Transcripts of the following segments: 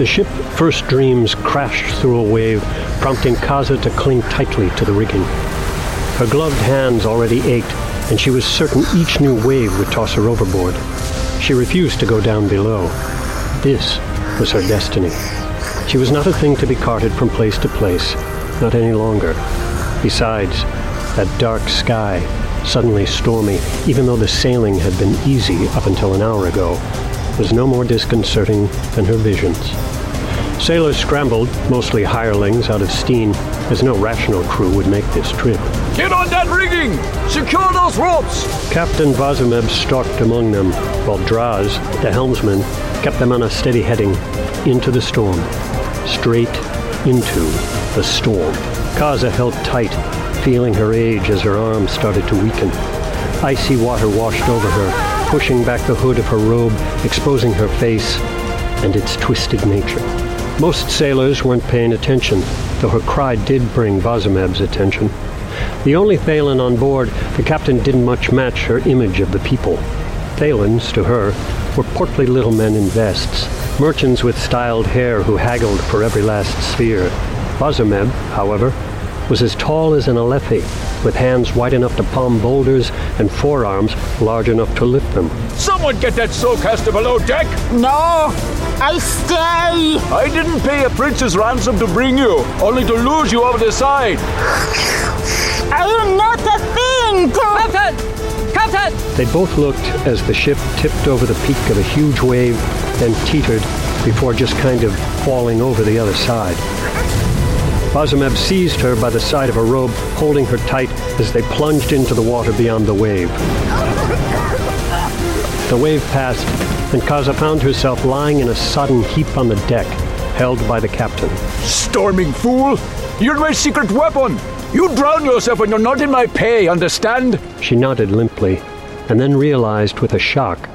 The ship First Dreams crashed through a wave, prompting Kaza to cling tightly to the rigging. Her gloved hands already ached, and she was certain each new wave would toss her overboard. She refused to go down below. This was her destiny. She was not a thing to be carted from place to place, not any longer. Besides, that dark sky, suddenly stormy, even though the sailing had been easy up until an hour ago, was no more disconcerting than her visions. Sailors scrambled, mostly hirelings out of steam, as no rational crew would make this trip. Get on that rigging! Secure those ropes! Captain Vazimeb stalked among them, while Draz, the helmsman, kept them on a steady heading into the storm. Straight into the storm. Kaza held tight, feeling her age as her arms started to weaken. Icy water washed over her, pushing back the hood of her robe, exposing her face and its twisted nature. Most sailors weren't paying attention, though her cry did bring Vazimeb's attention. The only Thaylen on board, the captain didn't much match her image of the people. Thaylens, to her, were portly little men in vests, merchants with styled hair who haggled for every last sphere. Vazimeb, however, was as tall as an Alethi, with hands wide enough to palm boulders and forearms large enough to lift them. Someone get that soulcaster below deck! No! I stay! I didn't pay a prince's ransom to bring you, only to lose you over the side! I am not a thing. Captain! Captain! They both looked as the ship tipped over the peak of a huge wave, then teetered before just kind of falling over the other side. Vazimeb seized her by the side of her robe, holding her tight as they plunged into the water beyond the wave. The wave passed, and Kaza found herself lying in a sodden heap on the deck, held by the captain. Storming fool! You're my secret weapon! You drown yourself when you're not in my pay, understand? She nodded limply, and then realized with a shock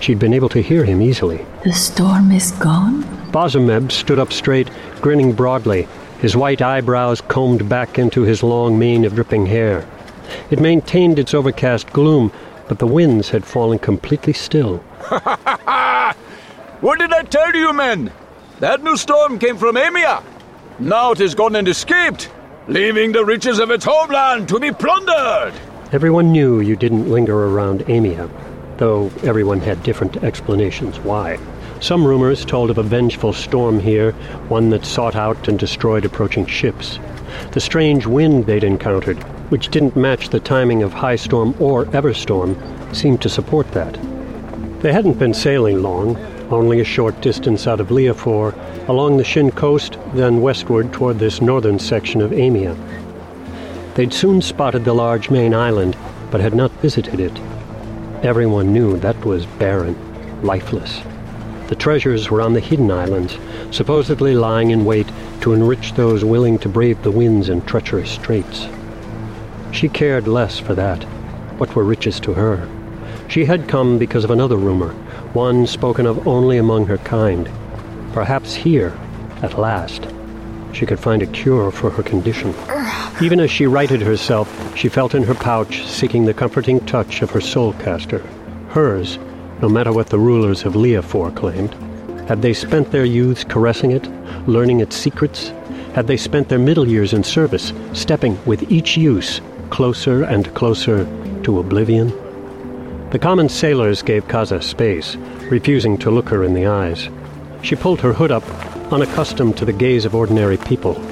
she'd been able to hear him easily. The storm is gone? Vazimeb stood up straight, grinning broadly, his white eyebrows combed back into his long mane of dripping hair. It maintained its overcast gloom, but the winds had fallen completely still. what did I tell you, men? That new storm came from Aimia. Now it has gone and escaped, leaving the riches of its homeland to be plundered. Everyone knew you didn't linger around Aimia, though everyone had different explanations why. Some rumors told of a vengeful storm here, one that sought out and destroyed approaching ships. The strange wind they'd encountered, which didn't match the timing of high storm or everstorm, seemed to support that. They hadn't been sailing long, only a short distance out of Liafor, along the Shin coast, then westward toward this northern section of Aimia. They'd soon spotted the large main island, but had not visited it. Everyone knew that was barren, lifeless. The treasures were on the hidden islands, supposedly lying in wait to enrich those willing to brave the winds and treacherous straits. She cared less for that. What were riches to her? She had come because of another rumor, one spoken of only among her kind. Perhaps here, at last, she could find a cure for her condition. Even as she righted herself, she felt in her pouch, seeking the comforting touch of her soul caster. Hers, no matter what the rulers of Liafor claimed. Had they spent their youths caressing it, learning its secrets? Had they spent their middle years in service, stepping with each use closer and closer to oblivion? The common sailors gave Kaza space, refusing to look her in the eyes. She pulled her hood up, unaccustomed to the gaze of ordinary people.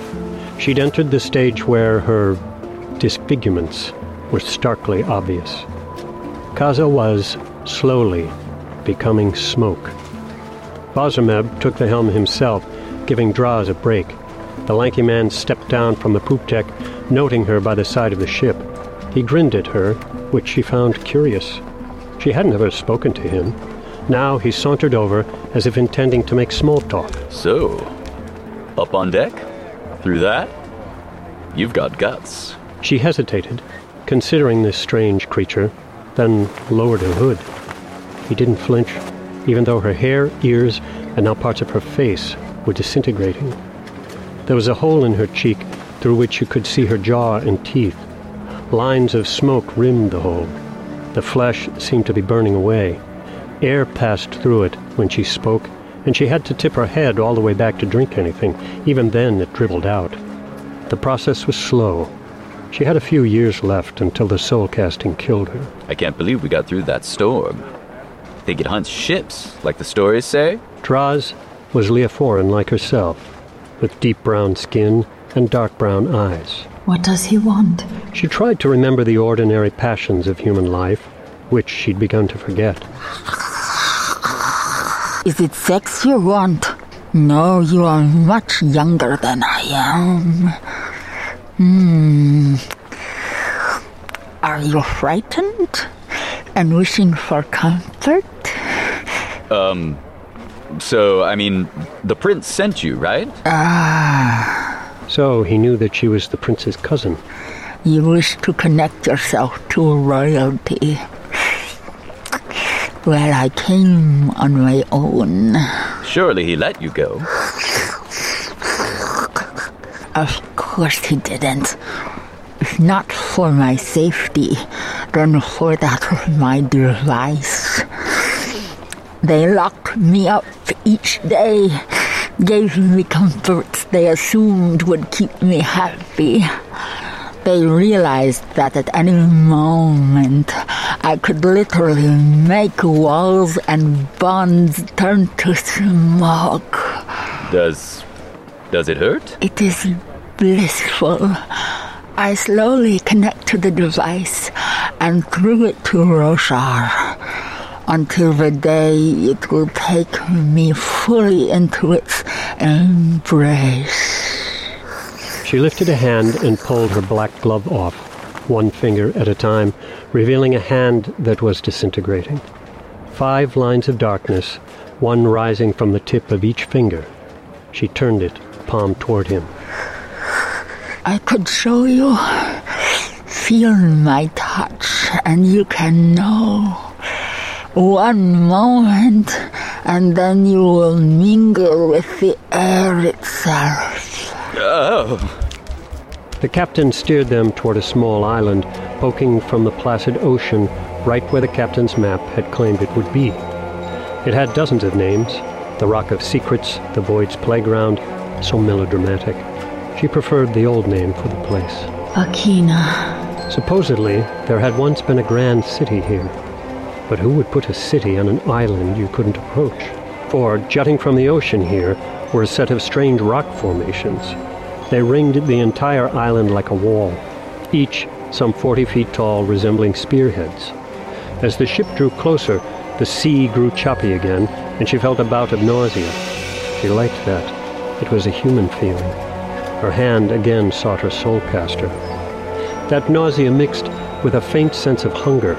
She'd entered the stage where her disfigurements were starkly obvious. Kaza was, slowly, becoming smoke. Vazimeb took the helm himself, giving Draz a break. The lanky man stepped down from the poop deck, noting her by the side of the ship. He grinned at her, which she found curious. She hadn't ever spoken to him. Now he sauntered over, as if intending to make small talk. So, up on deck? Through that? You've got guts. She hesitated, considering this strange creature, then lowered her hood. He didn't flinch, even though her hair, ears, and now parts of her face were disintegrating. There was a hole in her cheek through which you could see her jaw and teeth. Lines of smoke rimmed the hole. The flesh seemed to be burning away. Air passed through it when she spoke, and she had to tip her head all the way back to drink anything. Even then, it dribbled out. The process was slow. She had a few years left until the soul casting killed her. I can't believe we got through that storm. Think it hunts ships, like the stories say? Draz was Liaforan like herself, with deep brown skin and dark brown eyes. What does he want? She tried to remember the ordinary passions of human life, which she'd begun to forget. Is it sex you want? No, you are much younger than I am. Hmm. Are you frightened and wishing for comfort? Um, so, I mean, the prince sent you, right? So he knew that she was the prince's cousin. You wish to connect yourself to royalty. Well, I came on my own. Surely he let you go. Of course he didn't. If not for my safety, then for that of my device. They locked me up each day, gave me comforts they assumed would keep me happy. They realized that at any moment I could literally make walls and bonds turn to smoke. Does. does it hurt? It is blissful. I slowly connect to the device and through it to Roshar until the day it will take me fully into its embrace. She lifted a hand and pulled her black glove off, one finger at a time, revealing a hand that was disintegrating. Five lines of darkness, one rising from the tip of each finger. She turned it, palm toward him. I could show you. Feel my touch, and you can know. One moment, and then you will mingle with the air itself. Oh. The captain steered them toward a small island, poking from the placid ocean right where the captain's map had claimed it would be. It had dozens of names the Rock of Secrets, the Void's Playground, so melodramatic. She preferred the old name for the place. Akinah. Supposedly, there had once been a grand city here. But who would put a city on an island you couldn't approach? For, jutting from the ocean here, were a set of strange rock formations. They ringed the entire island like a wall, each some 40 feet tall, resembling spearheads. As the ship drew closer, the sea grew choppy again, and she felt a bout of nausea. She liked that. It was a human feeling. Her hand again sought her soul caster. That nausea mixed with a faint sense of hunger.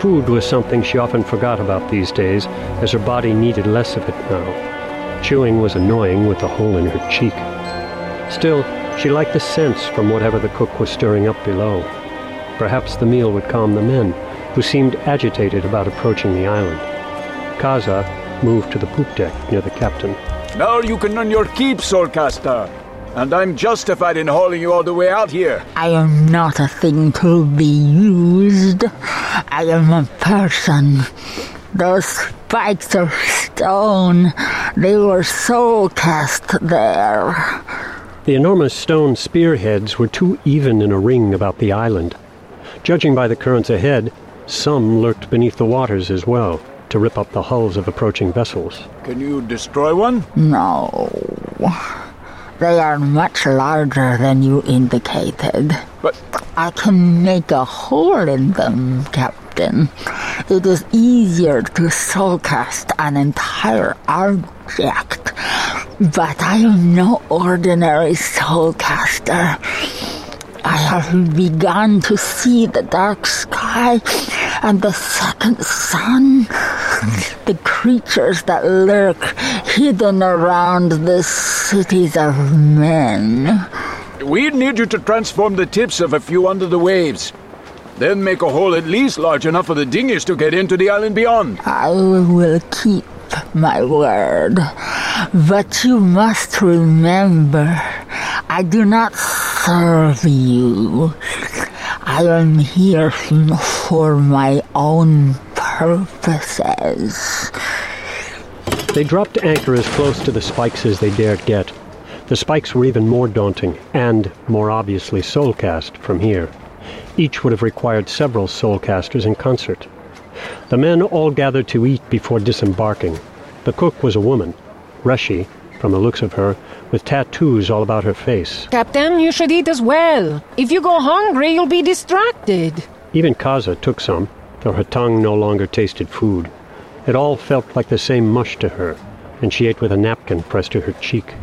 Food was something she often forgot about these days, as her body needed less of it now. Chewing was annoying with the hole in her cheek. Still, she liked the scents from whatever the cook was stirring up below. Perhaps the meal would calm the men, who seemed agitated about approaching the island. Kaza moved to the poop deck near the captain. Now you can earn your keep, Soulcaster. And I'm justified in hauling you all the way out here. I am not a thing to be used. I am a person. Those spikes of stone, they were so cast there. The enormous stone spearheads were too even in a ring about the island. Judging by the currents ahead, some lurked beneath the waters as well, to rip up the hulls of approaching vessels. Can you destroy one? No. They are much larger than you indicated. But I can make a hole in them, Captain. It is easier to soulcast an entire object. But I am no ordinary soulcaster. I have begun to see the dark sky and the second sun. The creatures that lurk hidden around the cities of men. we need you to transform the tips of a few under the waves. Then make a hole at least large enough for the dinghies to get into the island beyond. I will keep my word. But you must remember, I do not serve you. I am here for my own purposes. They dropped anchor as close to the spikes as they dared get. The spikes were even more daunting, and, more obviously, soulcast from here. Each would have required several soulcasters in concert. The men all gathered to eat before disembarking. The cook was a woman, Reshi, from the looks of her, with tattoos all about her face. Captain, you should eat as well. If you go hungry, you'll be distracted. Even Kaza took some, though her tongue no longer tasted food. It all felt like the same mush to her, and she ate with a napkin pressed to her cheek.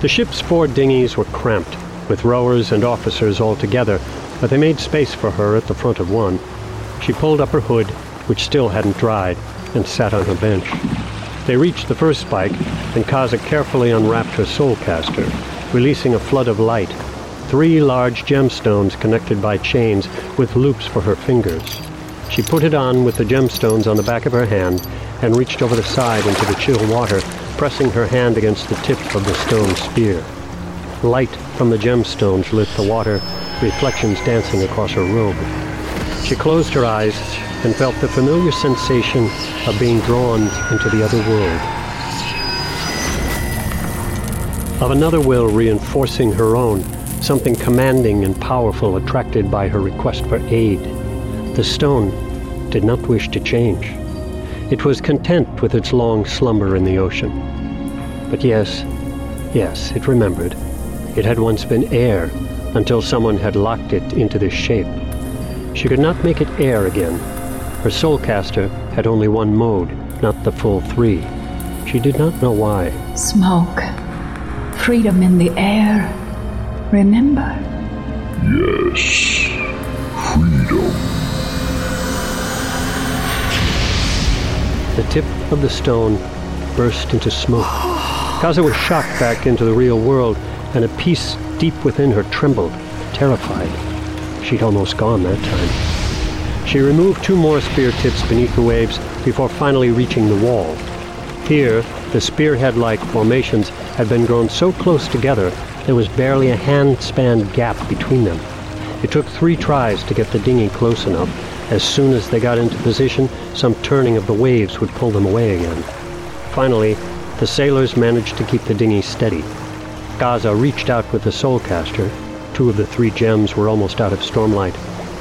The ship's four dinghies were cramped, with rowers and officers all together, but they made space for her at the front of one. She pulled up her hood, which still hadn't dried, and sat on her bench. They reached the first spike, and Kaza carefully unwrapped her soul caster, releasing a flood of light. Three large gemstones connected by chains with loops for her fingers. She put it on with the gemstones on the back of her hand and reached over the side into the chill water, pressing her hand against the tip of the stone spear. Light from the gemstones lit the water, reflections dancing across her robe. She closed her eyes and felt the familiar sensation of being drawn into the other world. Of another will reinforcing her own, something commanding and powerful attracted by her request for aid. The stone did not wish to change. It was content with its long slumber in the ocean. But yes, yes, it remembered. It had once been air until someone had locked it into this shape. She could not make it air again. Her soulcaster had only one mode, not the full three. She did not know why. Smoke. Freedom in the air. Remember? Yes. Freedom. The tip of the stone burst into smoke. Kaza was shocked back into the real world, and a piece deep within her trembled, terrified. She'd almost gone that time. She removed two more spear tips beneath the waves before finally reaching the wall. Here, the spearhead-like formations had been grown so close together there was barely a hand-span gap between them. It took three tries to get the dinghy close enough. As soon as they got into position, some turning of the waves would pull them away again. Finally, the sailors managed to keep the dinghy steady. Kaza reached out with the soulcaster. Two of the three gems were almost out of stormlight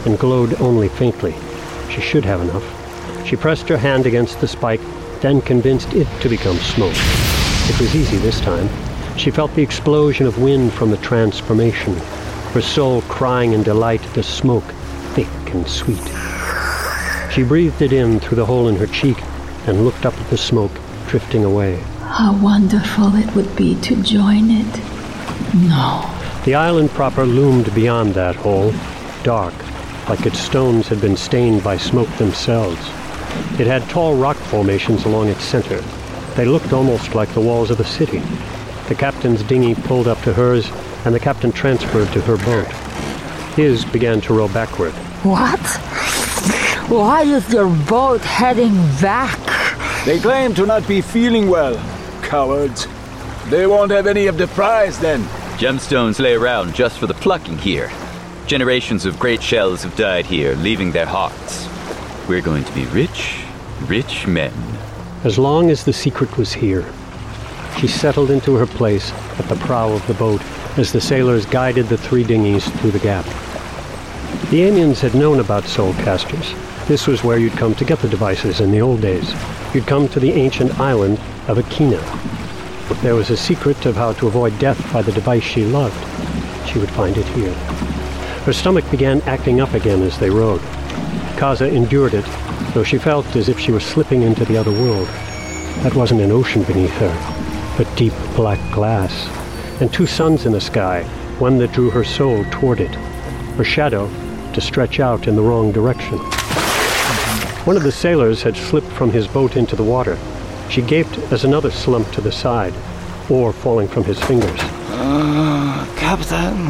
and glowed only faintly. She should have enough. She pressed her hand against the spike, then convinced it to become smoke. It was easy this time. She felt the explosion of wind from the transformation, her soul crying in delight at the smoke, thick and sweet. She breathed it in through the hole in her cheek and looked up at the smoke drifting away. How wonderful it would be to join it. No. The island proper loomed beyond that hole, dark, like its stones had been stained by smoke themselves. It had tall rock formations along its center. They looked almost like the walls of a city. The captain's dinghy pulled up to hers, and the captain transferred to her boat. His began to row backward. What? Why is your boat heading back? They claim to not be feeling well. Cowards. They won't have any of the prize then. Gemstones lay around just for the plucking here. Generations of greatshells have died here, leaving their hearts. We're going to be rich, rich men. As long as the secret was here. She settled into her place at the prow of the boat as the sailors guided the three dinghies through the gap. The Aimians had known about soul casters. This was where you'd come to get the devices in the old days. You'd come to the ancient island of Akinah. There was a secret of how to avoid death by the device she loved, she would find it here. Her stomach began acting up again as they rowed. Kaza endured it, though she felt as if she was slipping into the other world. That wasn't an ocean beneath her, but deep black glass, and two suns in the sky, one that drew her soul toward it, her shadow to stretch out in the wrong direction. One of the sailors had slipped from his boat into the water. She gaped as another slumped to the side, oar falling from his fingers. Uh, Captain.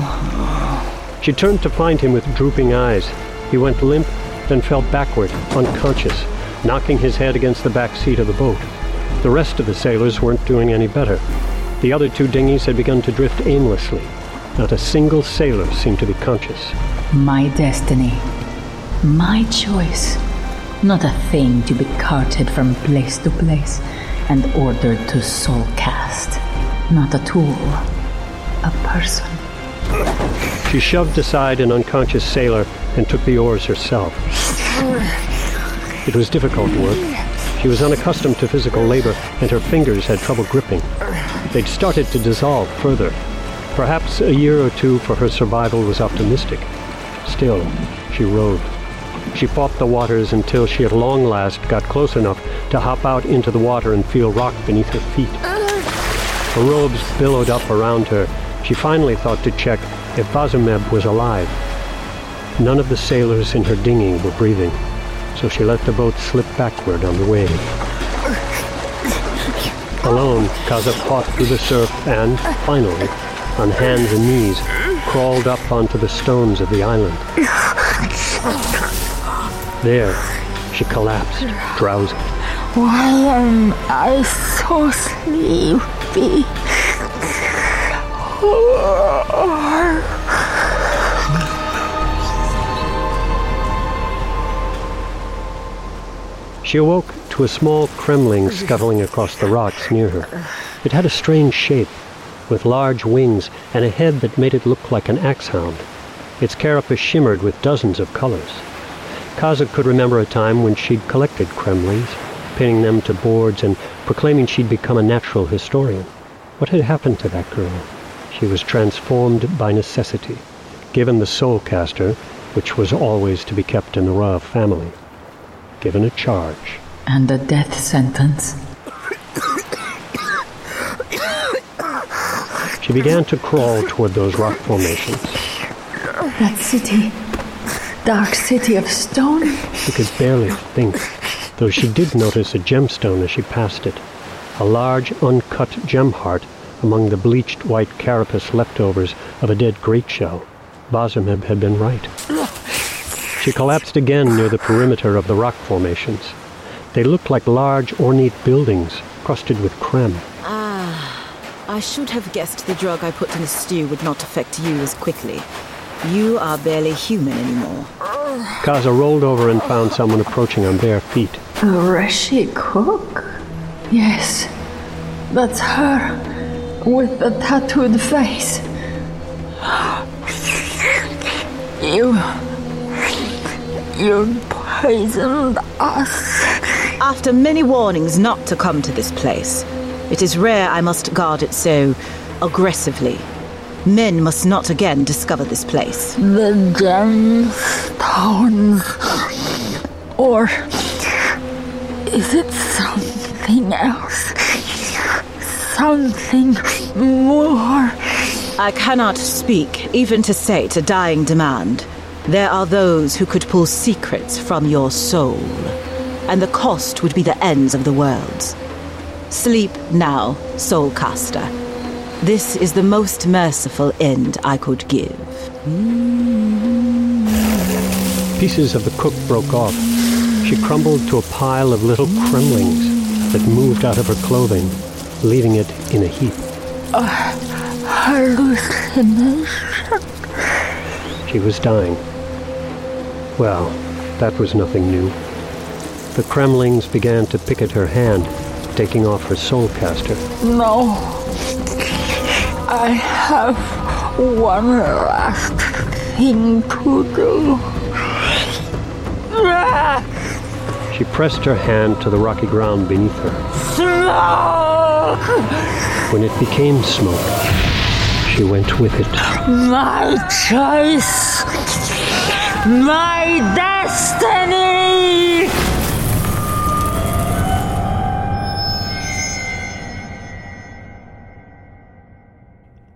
She turned to find him with drooping eyes. He went limp, then fell backward, unconscious, knocking his head against the back seat of the boat. The rest of the sailors weren't doing any better. The other two dinghies had begun to drift aimlessly. Not a single sailor seemed to be conscious. My destiny. My choice. Not a thing to be carted from place to place and ordered to soul cast. Not a tool, a person. She shoved aside an unconscious sailor and took the oars herself. It was difficult work. She was unaccustomed to physical labor, and her fingers had trouble gripping. They'd started to dissolve further. Perhaps a year or two for her survival was optimistic. Still, she rowed. She fought the waters until she at long last got close enough to hop out into the water and feel rock beneath her feet. Her robes billowed up around her. She finally thought to check if Vazimeb was alive. None of the sailors in her dinghy were breathing, so she let the boat slip backward on the wave. Alone, Kaza fought through the surf and, finally, on hands and knees, crawled up onto the stones of the island. There, she collapsed, drowsy. Why am I so sleepy? She awoke to a small cremling scuttling across the rocks near her. It had a strange shape, with large wings and a head that made it look like an axehound. Its carapace shimmered with dozens of colors. Kaza could remember a time when she'd collected cremlings, pinning them to boards and proclaiming she'd become a natural historian. What had happened to that girl? She was transformed by necessity, given the soul caster, which was always to be kept in the Rav family, given a charge. And a death sentence. She began to crawl toward those rock formations. That city. Dark city of stone. She could barely think, though she did notice a gemstone as she passed it. A large, uncut gem heart among the bleached white carapace leftovers of a dead great shell. Vazimeb had been right. She collapsed again near the perimeter of the rock formations. They looked like large, ornate buildings crusted with crem. Ah, I should have guessed the drug I put in the stew would not affect you as quickly. You are barely human anymore. Kaza rolled over and found someone approaching on bare feet. A Reshi Cook? Yes, that's her. With the tattooed face. You. You poisoned us. After many warnings not to come to this place, it is rare I must guard it so aggressively. Men must not again discover this place. The gemstones. Or is it something else? Something more? I cannot speak, even to say to dying demand. There are those who could pull secrets from your soul, and the cost would be the ends of the worlds. Sleep now, Soulcaster. This is the most merciful end I could give. Pieces of the cook broke off. She crumbled to a pile of little crumblings that moved out of her clothing, leaving it in a heap. Ah, Hallucination? She was dying. Well, that was nothing new. The Cremlings began to pick at her hand, taking off her soul caster. No. I have one last thing to do. She pressed her hand to the rocky ground beneath her. Smoke! When it became smoke, she went with it. My choice! My destiny!